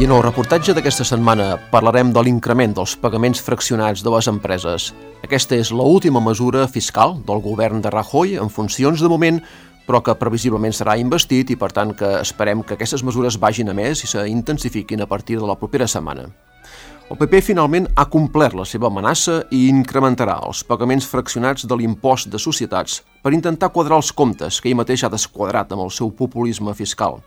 I en el reportatge d'aquesta setmana parlarem de l'increment dels pagaments fraccionats de les empreses. Aquesta és l'última mesura fiscal del govern de Rajoy en funcions de moment, però que previsiblement serà investit i per tant que esperem que aquestes mesures vagin a més i s'intensifiquin a partir de la propera setmana. El PP finalment ha complert la seva amenaça i incrementarà els pagaments fraccionats de l'impost de societats per intentar quadrar els comptes que ell mateix ha desquadrat amb el seu populisme fiscal.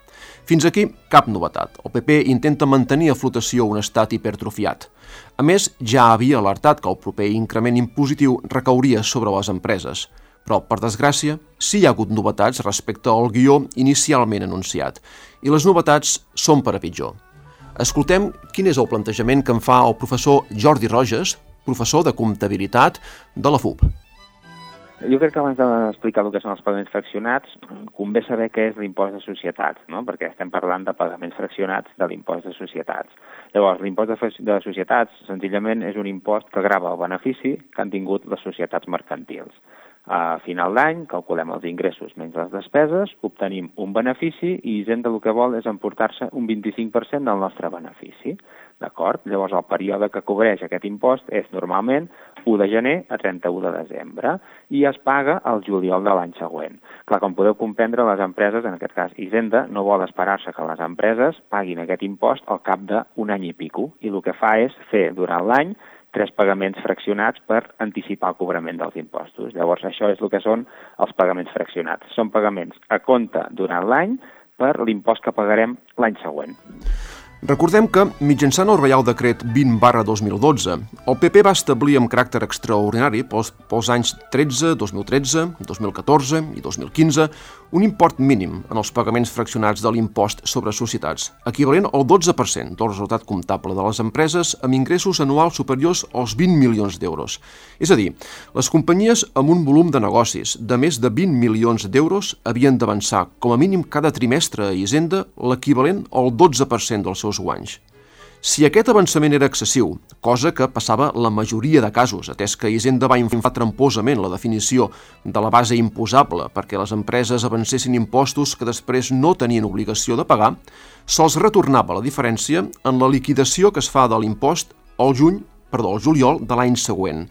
Fins aquí, cap novetat. El PP intenta mantenir a flotació un estat hipertrofiat. A més, ja havia alertat que el proper increment impositiu recauria sobre les empreses. Però, per desgràcia, sí hi ha hagut novetats respecte al guió inicialment anunciat, i les novetats són per a pitjor. Escoltem quin és el plantejament que en fa el professor Jordi Roges, professor de comptabilitat de la FUP. Jo crec que abans d'explicar el que són els pagaments fraccionats, convé saber què és l'impost de societats, no? perquè estem parlant de pagaments fraccionats de l'impost de societats. Llavors, l'impost de, de societats senzillament és un impost que grava el benefici que han tingut les societats mercantils. A final d'any calculem els ingressos menys les despeses, obtenim un benefici i Hisenda el que vol és emportar-se un 25% del nostre benefici. D'acord? Llavors el període que cobreix aquest impost és normalment 1 de gener a 31 de desembre i es paga el juliol de l'any següent. Clar, com podeu comprendre, les empreses, en aquest cas Hisenda, no vol esperar-se que les empreses paguin aquest impost al cap d'un any i pico i el que fa és fer durant l'any tres pagaments fraccionats per anticipar el cobrament dels impostos. Llavors, això és el que són els pagaments fraccionats. Són pagaments a compte durant l'any per l'impost que pagarem l'any següent. Recordem que, mitjançant el Reial Decret 20 barra 2012, el PP va establir amb caràcter extraordinari pels, pels anys 13, 2013, 2014 i 2015 un import mínim en els pagaments fraccionats de l'impost sobre societats, equivalent al 12% del resultat comptable de les empreses amb ingressos anuals superiors als 20 milions d'euros. És a dir, les companyies amb un volum de negocis de més de 20 milions d'euros havien d'avançar com a mínim cada trimestre a Hisenda l'equivalent al 12% dels seus guanys. Si aquest avançament era excessiu, cosa que passava la majoria de casos, atès que Hisenda va inflar tramposament la definició de la base imposable perquè les empreses avancessin impostos que després no tenien obligació de pagar, sols retornava la diferència en la liquidació que es fa de l'impost al juny, perdó, al juliol de l'any següent.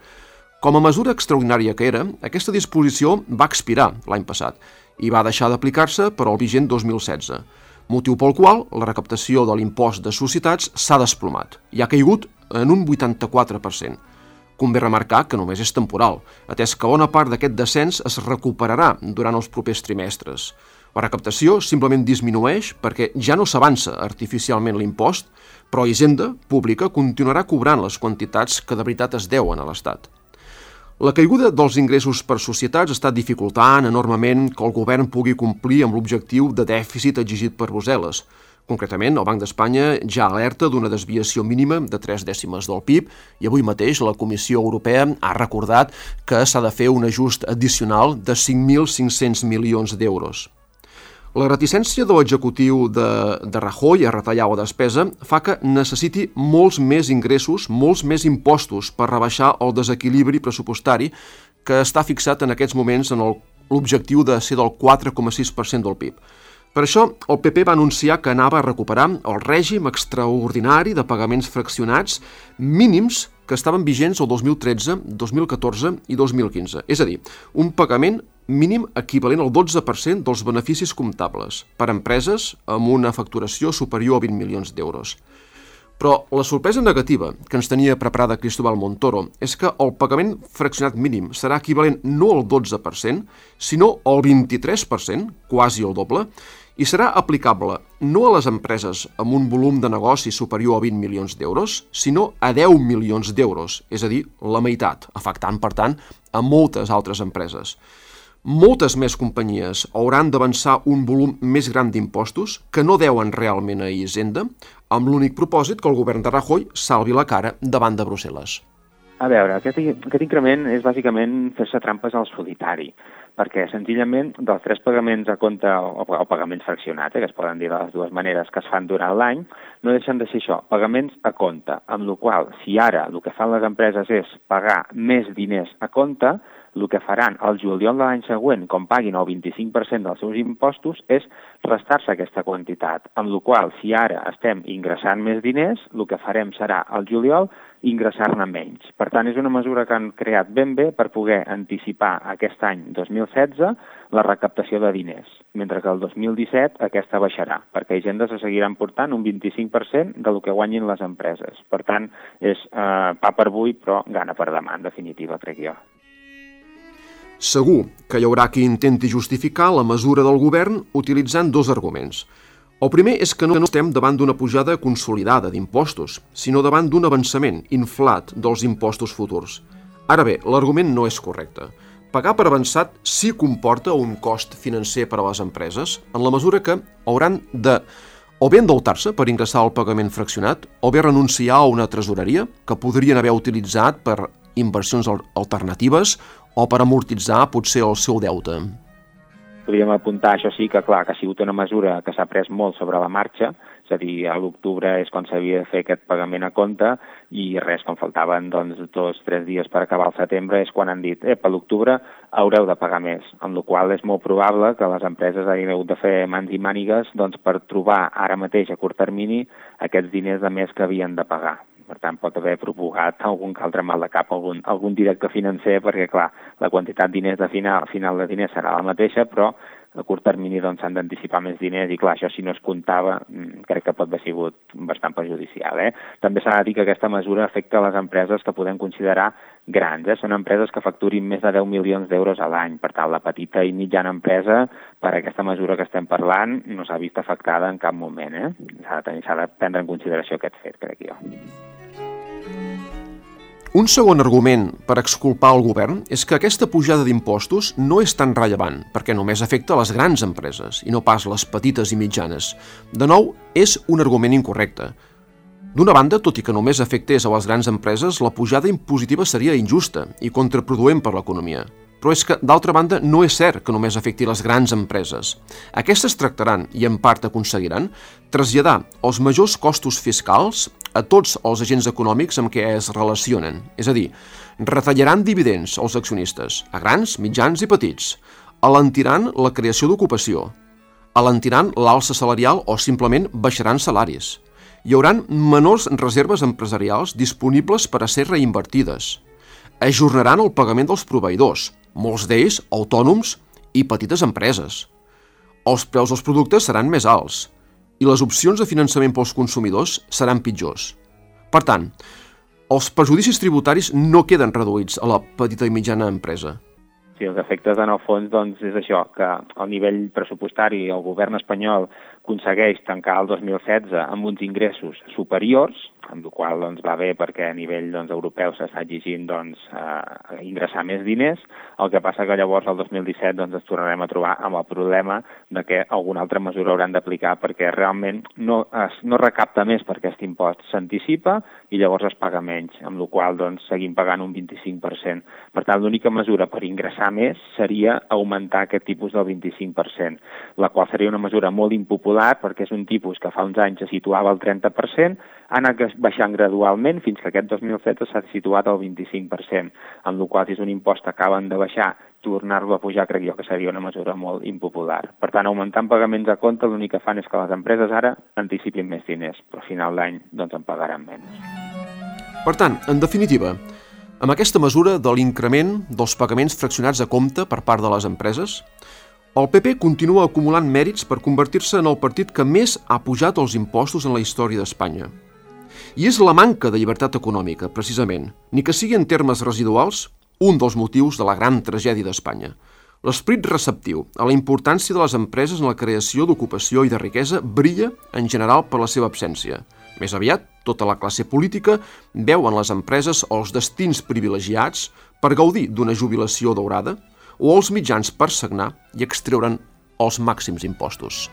Com a mesura extraordinària que era, aquesta disposició va expirar l'any passat i va deixar d'aplicar-se per al vigent 2016 motiu pel qual la recaptació de l'impost de societats s'ha desplomat i ha caigut en un 84%. Convé remarcar que només és temporal, atès que bona part d'aquest descens es recuperarà durant els propers trimestres. La recaptació simplement disminueix perquè ja no s'avança artificialment l'impost, però Hisenda Pública continuarà cobrant les quantitats que de veritat es deuen a l'Estat. La caiguda dels ingressos per societats està dificultant enormement que el govern pugui complir amb l'objectiu de dèficit exigit per Brussel·les. Concretament, el Banc d'Espanya ja alerta d'una desviació mínima de 3 dècimes del PIB i avui mateix la Comissió Europea ha recordat que s'ha de fer un ajust addicional de 5.500 milions d'euros. La reticència de l'executiu de, de Rajoy a retallar la despesa fa que necessiti molts més ingressos, molts més impostos per rebaixar el desequilibri pressupostari que està fixat en aquests moments en l'objectiu de ser del 4,6% del PIB. Per això, el PP va anunciar que anava a recuperar el règim extraordinari de pagaments fraccionats mínims que estaven vigents el 2013, 2014 i 2015. És a dir, un pagament mínim equivalent al 12% dels beneficis comptables per a empreses amb una facturació superior a 20 milions d'euros. Però la sorpresa negativa que ens tenia preparada Cristóbal Montoro és que el pagament fraccionat mínim serà equivalent no al 12%, sinó al 23%, quasi el doble, i serà aplicable no a les empreses amb un volum de negoci superior a 20 milions d'euros, sinó a 10 milions d'euros, és a dir, la meitat, afectant, per tant, a moltes altres empreses. Moltes més companyies hauran d'avançar un volum més gran d'impostos que no deuen realment a Hisenda, amb l'únic propòsit que el govern de Rajoy salvi la cara davant de Brussel·les. A veure, aquest, aquest increment és bàsicament fer-se trampes al solitari, perquè senzillament dels tres pagaments a compte o, o pagaments fraccionats, eh, que es poden dir de les dues maneres que es fan durant l'any, no deixen de ser això, pagaments a compte, amb la qual si ara el que fan les empreses és pagar més diners a compte, el que faran el juliol de l'any següent, com paguin el 25% dels seus impostos, és restar-se aquesta quantitat, amb la qual si ara estem ingressant més diners, el que farem serà el juliol ingressar-ne menys. Per tant, és una mesura que han creat ben bé per poder anticipar aquest any 2016 la recaptació de diners, mentre que el 2017 aquesta baixarà, perquè Hisenda se seguiran portant un 25% de lo que guanyin les empreses. Per tant, és eh, pa per avui, però gana per demà, en definitiva, crec jo. Segur que hi haurà qui intenti justificar la mesura del govern utilitzant dos arguments – el primer és que no estem davant d'una pujada consolidada d'impostos, sinó davant d'un avançament inflat dels impostos futurs. Ara bé, l'argument no és correcte. Pagar per avançat sí comporta un cost financer per a les empreses, en la mesura que hauran de o bé endeutar-se per ingressar al pagament fraccionat, o bé renunciar a una tresoreria que podrien haver utilitzat per inversions alternatives o per amortitzar potser el seu deute podríem apuntar, això sí, que clar, que ha sigut una mesura que s'ha pres molt sobre la marxa, és a dir, a l'octubre és quan s'havia de fer aquest pagament a compte i res, quan faltaven doncs, dos, tres dies per acabar el setembre és quan han dit, eh, per l'octubre haureu de pagar més, amb la qual és molt probable que les empreses hagin hagut de fer mans i mànigues doncs, per trobar ara mateix a curt termini aquests diners de més que havien de pagar. Per tant, pot haver provocat algun altre mal de cap, algun, algun directe financer, perquè, clar, la quantitat de diners de final, final de diners serà la mateixa, però a curt termini doncs, s'han doncs, d'anticipar més diners i clar, això si no es comptava mm, crec que pot haver sigut bastant perjudicial. Eh? També s'ha de dir que aquesta mesura afecta les empreses que podem considerar grans. Eh? Són empreses que facturin més de 10 milions d'euros a l'any. Per tant, la petita i mitjana empresa, per aquesta mesura que estem parlant, no s'ha vist afectada en cap moment. Eh? S'ha de, de prendre en consideració aquest fet, crec jo. Un segon argument per exculpar el govern és que aquesta pujada d'impostos no és tan rellevant, perquè només afecta les grans empreses i no pas les petites i mitjanes. De nou, és un argument incorrecte. D'una banda, tot i que només afectés a les grans empreses, la pujada impositiva seria injusta i contraproduent per l'economia. Però és que, d'altra banda, no és cert que només afecti les grans empreses. Aquestes tractaran, i en part aconseguiran, traslladar els majors costos fiscals a tots els agents econòmics amb què es relacionen. És a dir, retallaran dividends als accionistes, a grans, mitjans i petits, alentiran la creació d'ocupació, alentiran l'alça salarial o simplement baixaran salaris. Hi hauran menors reserves empresarials disponibles per a ser reinvertides. Ajornaran el pagament dels proveïdors, molts d'ells autònoms i petites empreses. Els preus dels productes seran més alts i les opcions de finançament pels consumidors seran pitjors. Per tant, els perjudicis tributaris no queden reduïts a la petita i mitjana empresa. Sí, els efectes en el fons doncs, és això, que al nivell pressupostari el govern espanyol aconsegueix tancar el 2016 amb uns ingressos superiors, amb el qual doncs, va bé perquè a nivell doncs, europeu s'està exigint doncs, eh, ingressar més diners. El que passa que llavors el 2017 doncs, ens tornarem a trobar amb el problema de que alguna altra mesura hauran d'aplicar perquè realment no, es, no recapta més per aquest impost, s'anticipa i llavors es paga menys, amb la qual doncs, seguim pagant un 25%. Per tant, l'única mesura per ingressar més seria augmentar aquest tipus del 25%, la qual seria una mesura molt impopular perquè és un tipus que fa uns anys se situava al 30%, ha anat baixant gradualment fins que aquest 2007 s'ha situat al 25%, en el qual és un impost que acaben de baixar, tornar-lo a pujar crec jo que seria una mesura molt impopular. Per tant, augmentant pagaments a compte, l'únic que fan és que les empreses ara anticipin més diners, però a final d'any doncs en pagaran menys. Per tant, en definitiva, amb aquesta mesura de l'increment dels pagaments fraccionats a compte per part de les empreses, el PP continua acumulant mèrits per convertir-se en el partit que més ha pujat els impostos en la història d'Espanya. I és la manca de llibertat econòmica, precisament, ni que sigui en termes residuals, un dels motius de la gran tragèdia d'Espanya. L'esperit receptiu a la importància de les empreses en la creació d'ocupació i de riquesa brilla, en general, per la seva absència. Més aviat, tota la classe política veu en les empreses els destins privilegiats per gaudir d'una jubilació daurada o els mitjans per sagnar i extreure'n els màxims impostos.